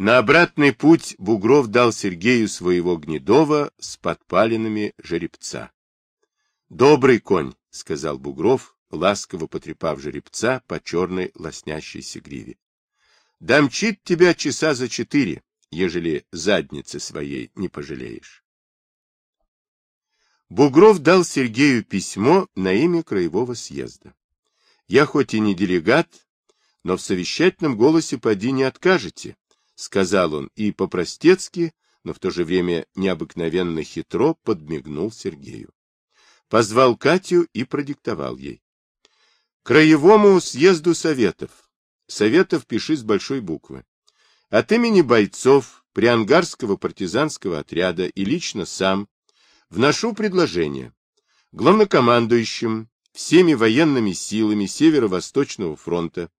На обратный путь Бугров дал Сергею своего гнедова с подпалинами жеребца. — Добрый конь, — сказал Бугров, ласково потрепав жеребца по черной лоснящейся гриве. — Домчит тебя часа за четыре, ежели задницы своей не пожалеешь. Бугров дал Сергею письмо на имя Краевого съезда. Я хоть и не делегат, но в совещательном голосе поди не откажете, сказал он и по-простецки, но в то же время необыкновенно хитро подмигнул Сергею. Позвал Катю и продиктовал ей. Краевому съезду Советов. Советов пиши с большой буквы. От имени бойцов Приангарского партизанского отряда и лично сам вношу предложение главнокомандующим всеми военными силами Северо-Восточного фронта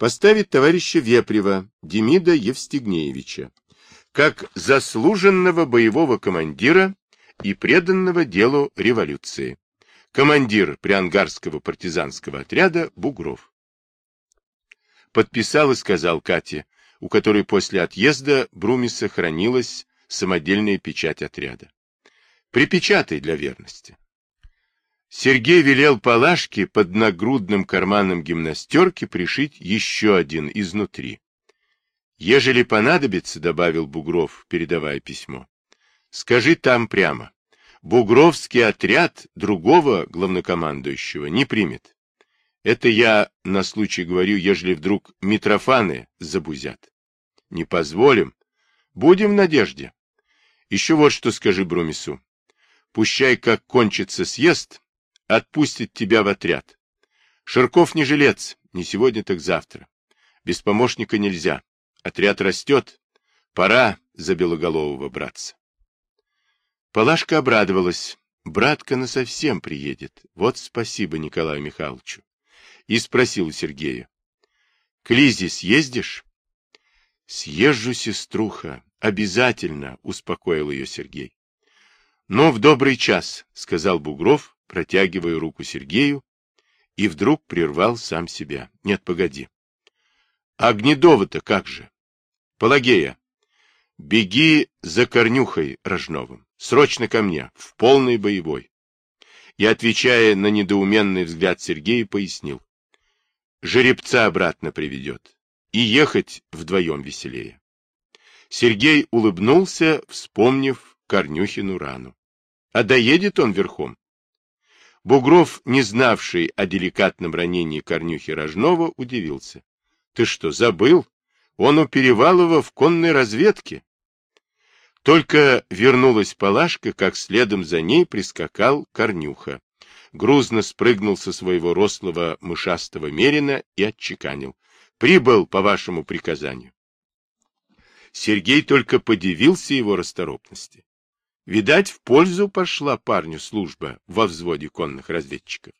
поставить товарища Вепрева Демида Евстигнеевича как заслуженного боевого командира и преданного делу революции. Командир Приангарского партизанского отряда Бугров. Подписал и сказал Кате, у которой после отъезда Брумиса хранилась самодельная печать отряда. Припечатай для верности. Сергей велел Палашке под нагрудным карманом гимнастерки пришить еще один изнутри. Ежели понадобится, — добавил Бугров, передавая письмо, — скажи там прямо. Бугровский отряд другого главнокомандующего не примет. Это я на случай говорю, ежели вдруг Митрофаны забузят. Не позволим. Будем в надежде. Еще вот что скажи Брумису. Пущай, как кончится съезд, отпустит тебя в отряд. Ширков не жилец, не сегодня, так завтра. Без помощника нельзя. Отряд растет. Пора за Белоголового браться. Палашка обрадовалась. Братка насовсем приедет. Вот спасибо Николаю Михайловичу. И спросил у Сергея. — К Лизе съездишь? — Съезжу, сеструха. Обязательно, — успокоил ее Сергей. — Ну, в добрый час, — сказал Бугров, протягивая руку Сергею, и вдруг прервал сам себя. — Нет, погоди. — А Гнедова-то как же? — Пелагея, беги за Корнюхой Рожновым. Срочно ко мне, в полной боевой. И, отвечая на недоуменный взгляд Сергея, пояснил. Жеребца обратно приведет. И ехать вдвоем веселее. Сергей улыбнулся, вспомнив Корнюхину рану. А доедет он верхом? Бугров, не знавший о деликатном ранении Корнюхи Рожнова, удивился. — Ты что, забыл? Он у Перевалова в конной разведке. Только вернулась Палашка, как следом за ней прискакал Корнюха. Грузно спрыгнул со своего рослого мышастого мерина и отчеканил. «Прибыл по вашему приказанию». Сергей только подивился его расторопности. Видать, в пользу пошла парню служба во взводе конных разведчиков.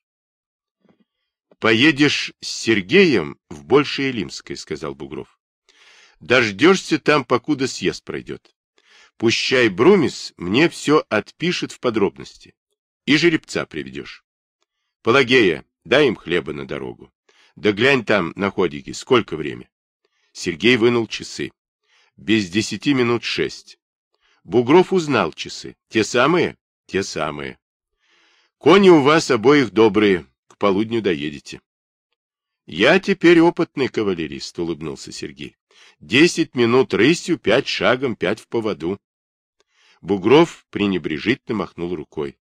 «Поедешь с Сергеем в Большее Илимское», — сказал Бугров. «Дождешься там, покуда съезд пройдет. Пущай Брумис мне все отпишет в подробности. И жеребца приведешь. Пелагея, дай им хлеба на дорогу. Да глянь там на ходике, сколько время. Сергей вынул часы. Без десяти минут шесть. Бугров узнал часы. Те самые? Те самые. Кони у вас обоих добрые. К полудню доедете. Я теперь опытный кавалерист, улыбнулся Сергей. Десять минут рысью, пять шагом, пять в поводу. Бугров пренебрежительно махнул рукой.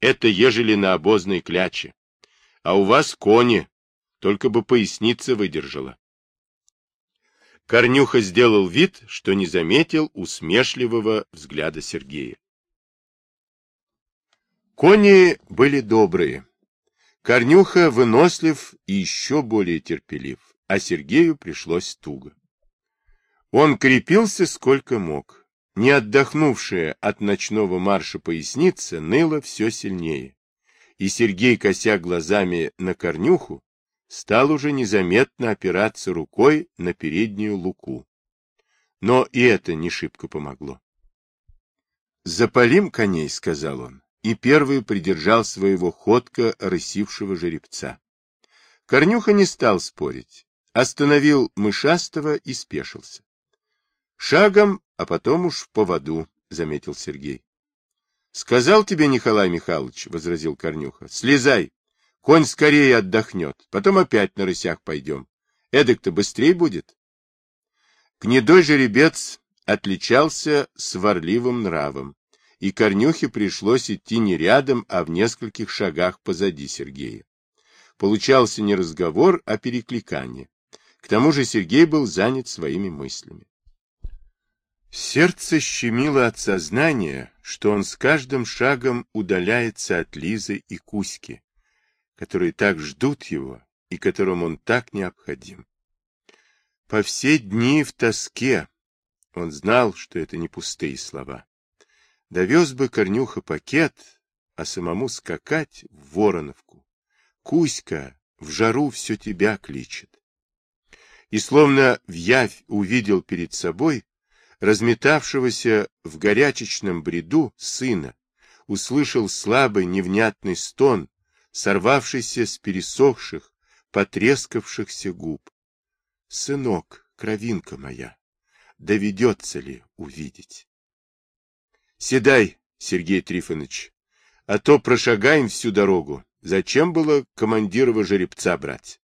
Это ежели на обозной кляче. А у вас кони, только бы поясница выдержала. Корнюха сделал вид, что не заметил усмешливого взгляда Сергея. Кони были добрые. Корнюха вынослив и еще более терпелив, а Сергею пришлось туго. Он крепился сколько мог. Не отдохнувшая от ночного марша поясница ныла все сильнее, и Сергей, кося глазами на корнюху, стал уже незаметно опираться рукой на переднюю луку. Но и это не шибко помогло. «Запалим коней», — сказал он, и первый придержал своего ходка рысившего жеребца. Корнюха не стал спорить, остановил мышастого и спешился. Шагом, а потом уж в поводу, — заметил Сергей. — Сказал тебе Николай Михайлович, — возразил Корнюха, — слезай, конь скорее отдохнет, потом опять на рысях пойдем. Эдак-то быстрее будет. Гнедой жеребец отличался сварливым нравом, и Корнюхе пришлось идти не рядом, а в нескольких шагах позади Сергея. Получался не разговор, а перекликание. К тому же Сергей был занят своими мыслями. Сердце щемило от сознания, что он с каждым шагом удаляется от Лизы и Кузьки, которые так ждут его и которым он так необходим. По все дни в тоске он знал, что это не пустые слова. Довез бы Корнюха пакет, а самому скакать в Вороновку. Кузька в жару все тебя кличет. И словно в явь увидел перед собой разметавшегося в горячечном бреду сына, услышал слабый невнятный стон, сорвавшийся с пересохших, потрескавшихся губ. Сынок, кровинка моя, доведется ли увидеть? Седай, Сергей Трифонович, а то прошагаем всю дорогу. Зачем было командирова жеребца брать?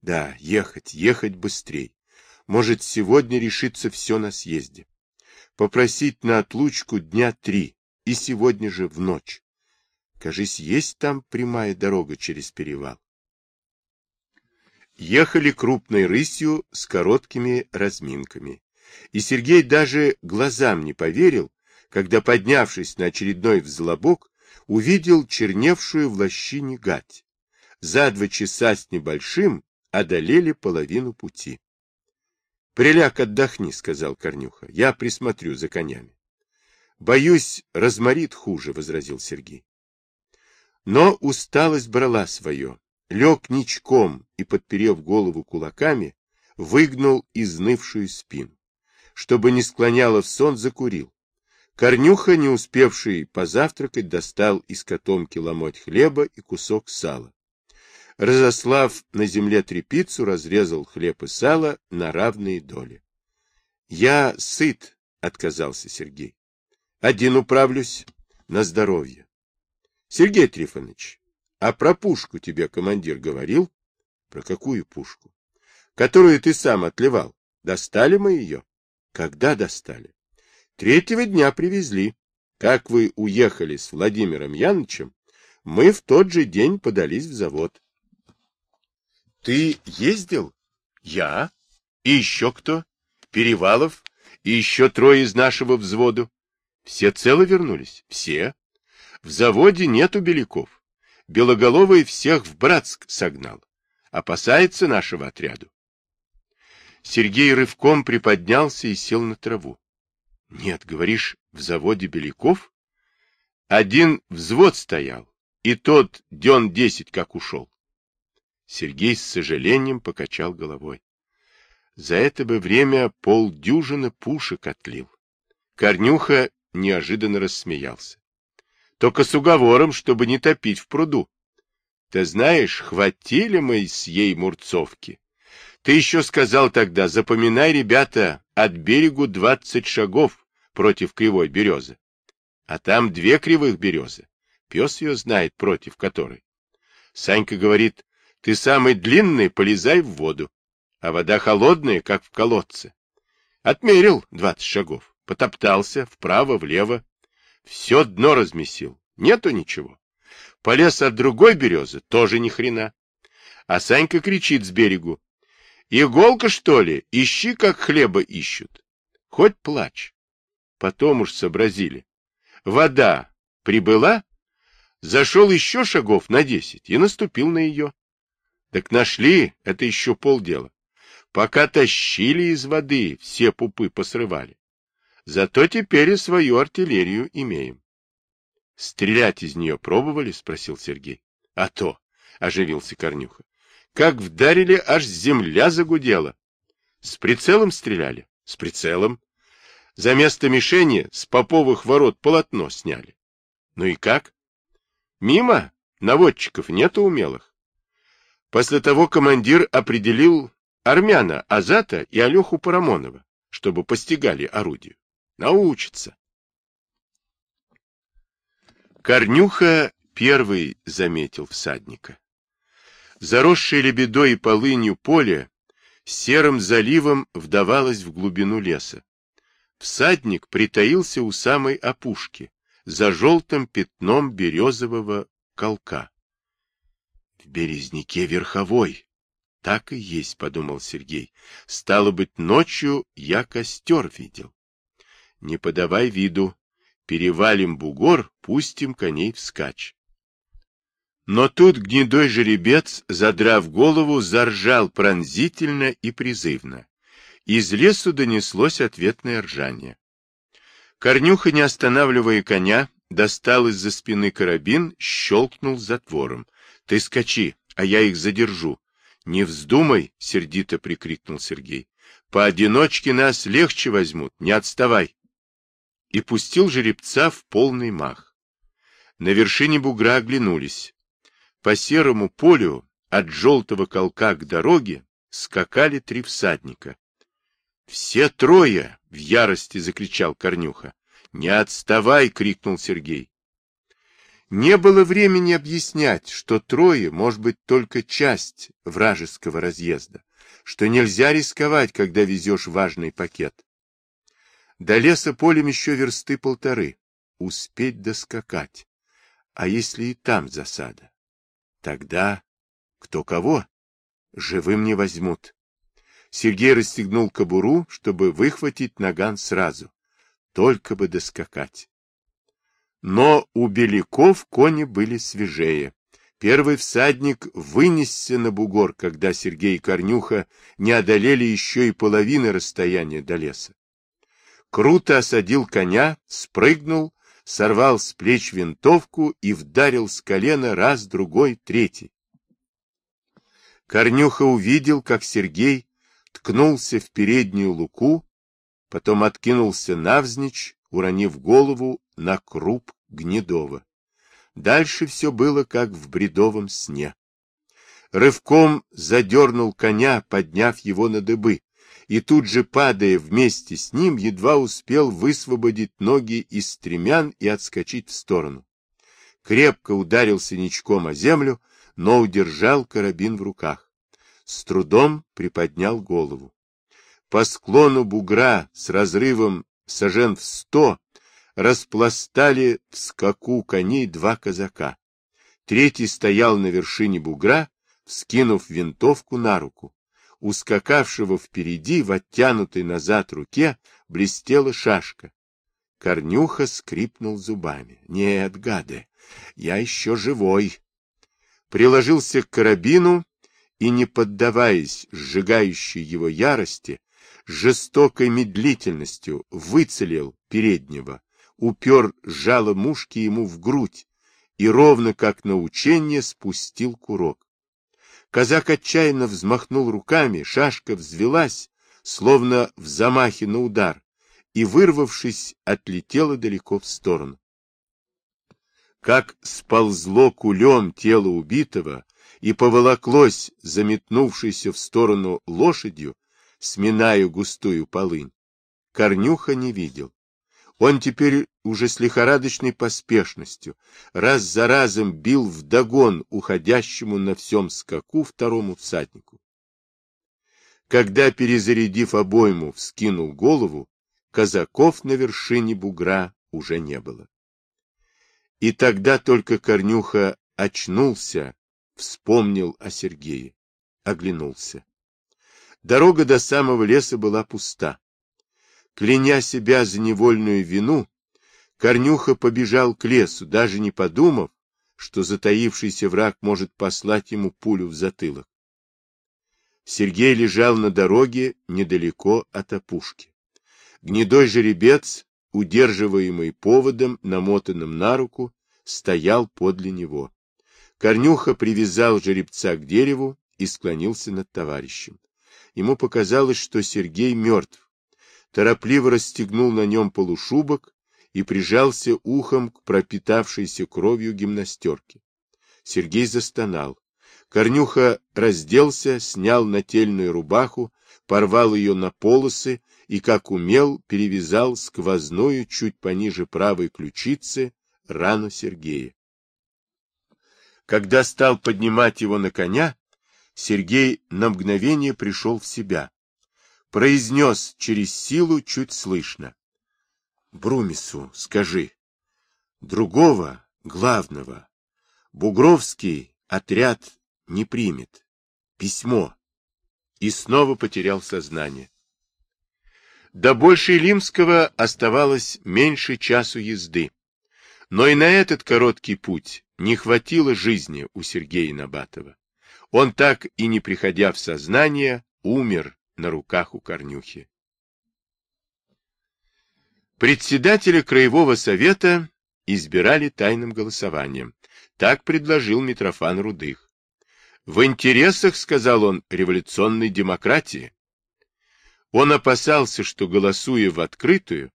Да, ехать, ехать быстрей. Может, сегодня решится все на съезде. Попросить на отлучку дня три и сегодня же в ночь. Кажись, есть там прямая дорога через перевал. Ехали крупной рысью с короткими разминками. И Сергей даже глазам не поверил, когда, поднявшись на очередной взлобок, увидел черневшую в лощине гать. За два часа с небольшим одолели половину пути. Приляг отдохни, — сказал Корнюха. — Я присмотрю за конями. — Боюсь, разморит хуже, — возразил Сергей. Но усталость брала свое. Лег ничком и, подперев голову кулаками, выгнул изнывшую спину. Чтобы не склоняло в сон, закурил. Корнюха, не успевший позавтракать, достал из котомки ломоть хлеба и кусок сала. Разослав на земле трепицу, разрезал хлеб и сало на равные доли. — Я сыт, — отказался Сергей. — Один управлюсь на здоровье. — Сергей Трифонович, а про пушку тебе командир говорил? — Про какую пушку? — Которую ты сам отливал. Достали мы ее? — Когда достали? — Третьего дня привезли. Как вы уехали с Владимиром Яновичем, мы в тот же день подались в завод. Ты ездил? Я. И еще кто? Перевалов. И еще трое из нашего взводу. Все целы вернулись? Все. В заводе нету беляков. Белоголовый всех в Братск согнал. Опасается нашего отряду. Сергей рывком приподнялся и сел на траву. Нет, говоришь, в заводе Беляков? Один взвод стоял, и тот дён десять как ушел. Сергей с сожалением покачал головой. За это бы время полдюжины пушек отлил. Корнюха неожиданно рассмеялся. Только с уговором, чтобы не топить в пруду. Ты знаешь, хватили мы с ей мурцовки. Ты еще сказал тогда, запоминай, ребята, от берегу двадцать шагов против кривой березы. А там две кривых березы. Пес ее знает, против которой. Санька говорит, ты самый длинный, полезай в воду. А вода холодная, как в колодце. Отмерил двадцать шагов, потоптался вправо-влево. Все дно размесил. Нету ничего. Полез от другой березы, тоже ни хрена. А Санька кричит с берегу. Иголка, что ли? Ищи, как хлеба ищут. Хоть плачь. Потом уж сообразили. Вода прибыла, зашел еще шагов на десять и наступил на ее. Так нашли, это еще полдела. Пока тащили из воды, все пупы посрывали. Зато теперь и свою артиллерию имеем. — Стрелять из нее пробовали? — спросил Сергей. — А то, — оживился Корнюха. — Как вдарили, аж земля загудела. — С прицелом стреляли? — С прицелом. За место мишени с поповых ворот полотно сняли. — Ну и как? — Мимо. Наводчиков нету умелых. После того командир определил армяна Азата и Алеху Парамонова, чтобы постигали орудие. Научится. Корнюха первый заметил всадника. Заросшее лебедой и полынью поле серым заливом вдавалось в глубину леса. Всадник притаился у самой опушки, за желтым пятном березового колка. — В березняке верховой. — Так и есть, — подумал Сергей. — Стало быть, ночью я костер видел. — Не подавай виду, перевалим бугор, пустим коней вскачь. Но тут гнедой жеребец, задрав голову, заржал пронзительно и призывно. Из лесу донеслось ответное ржание. Корнюха, не останавливая коня, достал из-за спины карабин, щелкнул затвором. — Ты скачи, а я их задержу. — Не вздумай, — сердито прикрикнул Сергей. — Поодиночке нас легче возьмут, не отставай и пустил жеребца в полный мах. На вершине бугра оглянулись. По серому полю от желтого колка к дороге скакали три всадника. — Все трое! — в ярости закричал Корнюха. — Не отставай! — крикнул Сергей. Не было времени объяснять, что трое может быть только часть вражеского разъезда, что нельзя рисковать, когда везешь важный пакет. До леса полем еще версты полторы. Успеть доскакать. А если и там засада? Тогда кто кого? Живым не возьмут. Сергей расстегнул кобуру, чтобы выхватить наган сразу. Только бы доскакать. Но у беляков кони были свежее. Первый всадник вынесся на бугор, когда Сергей и Корнюха не одолели еще и половины расстояния до леса круто осадил коня, спрыгнул, сорвал с плеч винтовку и вдарил с колена раз, другой, третий. Корнюха увидел, как Сергей ткнулся в переднюю луку, потом откинулся навзничь, уронив голову на круп Гнедова. Дальше все было как в бредовом сне. Рывком задернул коня, подняв его на дыбы и тут же, падая вместе с ним, едва успел высвободить ноги из стремян и отскочить в сторону. Крепко ударился ничком о землю, но удержал карабин в руках. С трудом приподнял голову. По склону бугра с разрывом сажен в сто распластали в скаку коней два казака. Третий стоял на вершине бугра, вскинув винтовку на руку у скакавшего впереди в оттянутой назад руке блестела шашка. Корнюха скрипнул зубами. — Нет, гады, я еще живой. Приложился к карабину и, не поддаваясь сжигающей его ярости, жестокой медлительностью выцелил переднего, упер жало мушки ему в грудь и ровно как на учение спустил курок. Казак отчаянно взмахнул руками, шашка взвелась, словно в замахе на удар, и, вырвавшись, отлетела далеко в сторону. Как сползло кулем тело убитого и поволоклось заметнувшейся в сторону лошадью, сминая густую полынь, Корнюха не видел. Он теперь уже с лихорадочной поспешностью раз за разом бил вдогон уходящему на всем скаку второму всаднику. Когда, перезарядив обойму, вскинул голову, казаков на вершине бугра уже не было. И тогда только Корнюха очнулся, вспомнил о Сергее, оглянулся. Дорога до самого леса была пуста. Кляня себя за невольную вину, Корнюха побежал к лесу, даже не подумав, что затаившийся враг может послать ему пулю в затылок. Сергей лежал на дороге недалеко от опушки. Гнедой жеребец, удерживаемый поводом, намотанным на руку, стоял подле него. Корнюха привязал жеребца к дереву и склонился над товарищем. Ему показалось, что Сергей мертв, торопливо расстегнул на нем полушубок и прижался ухом к пропитавшейся кровью гимнастерке. Сергей застонал. Корнюха разделся, снял нательную рубаху, порвал ее на полосы и, как умел, перевязал сквозную чуть пониже правой ключицы рану Сергея. Когда стал поднимать его на коня, Сергей на мгновение пришел в себя. Произнес через силу чуть слышно. — Брумису скажи. Другого, главного, Бугровский отряд не примет. Письмо. И снова потерял сознание. До Большей Лимского оставалось меньше часу езды. Но и на этот короткий путь не хватило жизни у Сергея Набатова. Он так и не приходя в сознание, умер на руках у Корнюхи. Председателя Краевого совета избирали тайным голосованием. Так предложил Митрофан Рудых. В интересах, сказал он, революционной демократии. Он опасался, что, голосуя в открытую,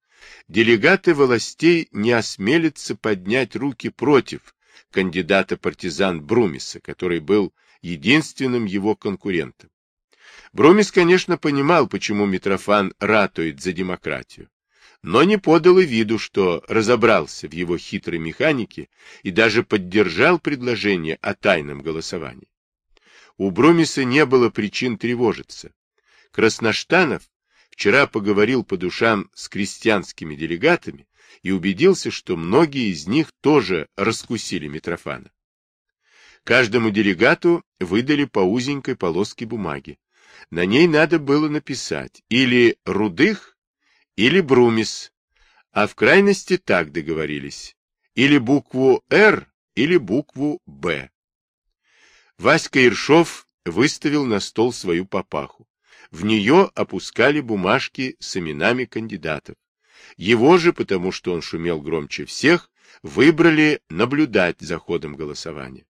делегаты властей не осмелятся поднять руки против кандидата партизан Брумиса, который был единственным его конкурентом. Брумис, конечно, понимал, почему Митрофан ратует за демократию, но не подал и виду, что разобрался в его хитрой механике и даже поддержал предложение о тайном голосовании. У Брумиса не было причин тревожиться. Красноштанов вчера поговорил по душам с крестьянскими делегатами и убедился, что многие из них тоже раскусили Митрофана. Каждому делегату выдали по узенькой полоске бумаги. На ней надо было написать или «Рудых», или «Брумис», а в крайности так договорились. Или букву «Р», или букву «Б». Васька Иршов выставил на стол свою папаху. В нее опускали бумажки с именами кандидатов. Его же, потому что он шумел громче всех, выбрали наблюдать за ходом голосования.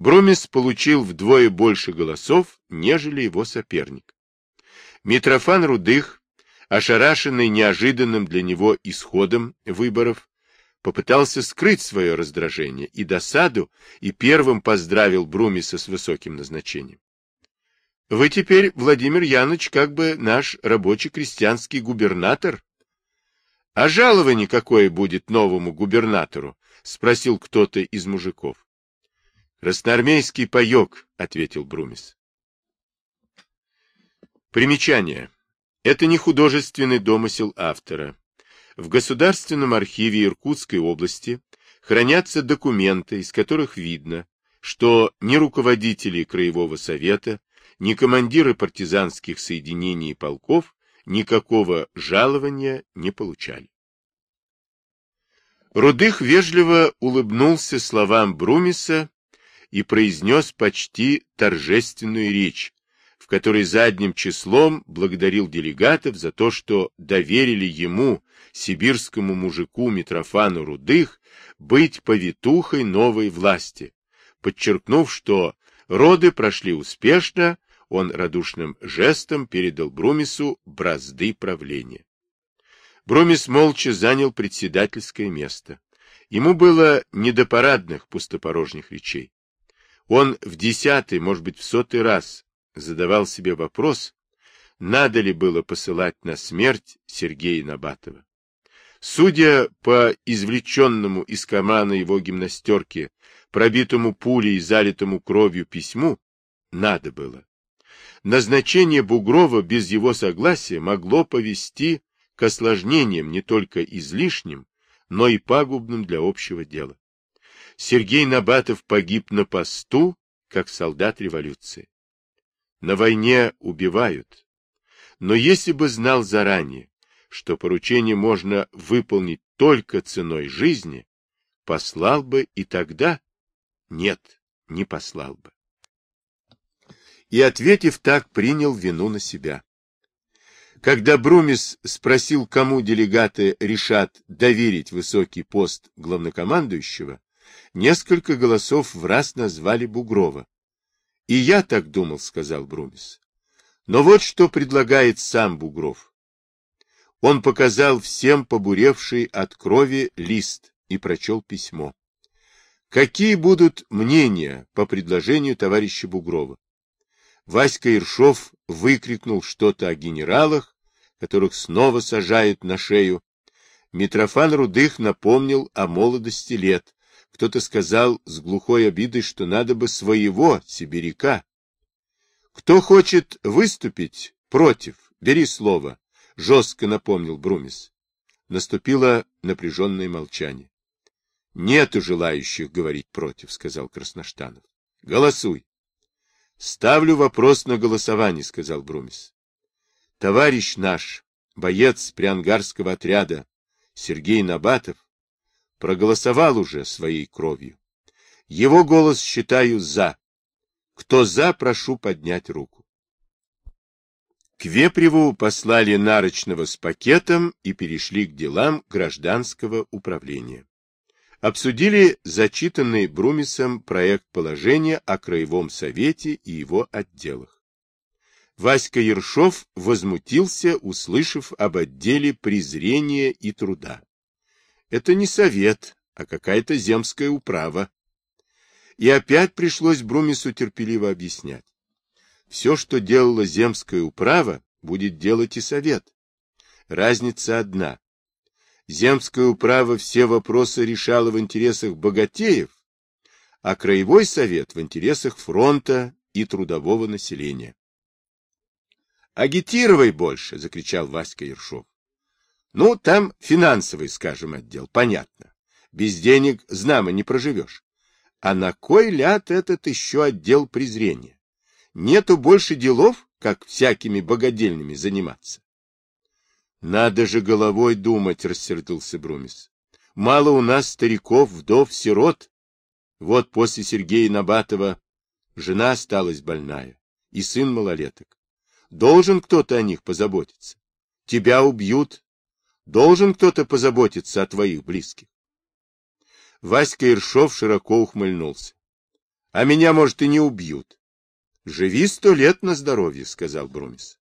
Бромис получил вдвое больше голосов, нежели его соперник. Митрофан Рудых, ошарашенный неожиданным для него исходом выборов, попытался скрыть свое раздражение и досаду и первым поздравил Брумиса с высоким назначением. Вы теперь, Владимир Яныч, как бы наш рабочий крестьянский губернатор. — А жалование какое будет новому губернатору? — спросил кто-то из мужиков. — Красноармейский паек, — ответил Брумис. Примечание. Это не художественный домысел автора. В Государственном архиве Иркутской области хранятся документы, из которых видно, что ни руководители Краевого совета, ни командиры партизанских соединений и полков никакого жалования не получали. Рудых вежливо улыбнулся словам Брумиса и произнес почти торжественную речь, в которой задним числом благодарил делегатов за то, что доверили ему, сибирскому мужику Митрофану Рудых, быть повитухой новой власти, подчеркнув, что роды прошли успешно, он радушным жестом передал Брумису бразды правления. Брумис молча занял председательское место. Ему было не до парадных пустопорожних речей. Он в десятый, может быть, в сотый раз задавал себе вопрос, надо ли было посылать на смерть Сергея Набатова. Судя по извлеченному из кармана его гимнастерки, пробитому пулей и залитому кровью письму, надо было. Назначение Бугрова без его согласия могло повести к осложнениям не только излишним, но и пагубным для общего дела. Сергей Набатов погиб на посту, как солдат революции. На войне убивают. Но если бы знал заранее, что поручение можно выполнить только ценой жизни, послал бы и тогда? Нет, не послал бы и, ответив так, принял вину на себя. Когда Брумис спросил, кому делегаты решат доверить высокий пост главнокомандующего, несколько голосов в раз назвали Бугрова. «И я так думал», — сказал Брумис. «Но вот что предлагает сам Бугров». Он показал всем побуревший от крови лист и прочел письмо. Какие будут мнения по предложению товарища Бугрова? Васька Иршов выкрикнул что-то о генералах, которых снова сажают на шею. Митрофан Рудых напомнил о молодости лет. Кто-то сказал с глухой обидой, что надо бы своего, сибиряка. Кто хочет выступить против, бери слово, жестко напомнил Брумис. Наступило напряженное молчание. — Нету желающих говорить против, — сказал Красноштанов. — Голосуй. — Ставлю вопрос на голосование, — сказал Брумис. — Товарищ наш, боец приангарского отряда, Сергей Набатов, проголосовал уже своей кровью. Его голос считаю «за». Кто «за», прошу поднять руку. К Вепреву послали Нарочного с пакетом и перешли к делам гражданского управления. Обсудили зачитанный Брумисом проект положения о Краевом совете и его отделах. Васька Ершов возмутился, услышав об отделе презрения и труда. Это не совет, а какая-то земская управа. И опять пришлось Брумису терпеливо объяснять. Все, что делала земская управа, будет делать и совет. Разница одна. Земская управа все вопросы решала в интересах богатеев, а краевой совет в интересах фронта и трудового населения. «Агитировай больше!» — закричал Васька Ершов. «Ну, там финансовый, скажем, отдел, понятно. Без денег, знамо, не проживешь. А на кой ляд этот еще отдел презрения? Нету больше делов, как всякими богадельными заниматься. Надо же головой думать, рассердился Брумис. Мало у нас стариков, вдов, сирот. Вот после Сергея Набатова жена осталась больная и сын малолеток. Должен кто-то о них позаботиться. Тебя убьют. Должен кто-то позаботиться о твоих близких. Васька Иршов широко ухмыльнулся. — А меня, может, и не убьют. — Живи сто лет на здоровье, — сказал Брумис.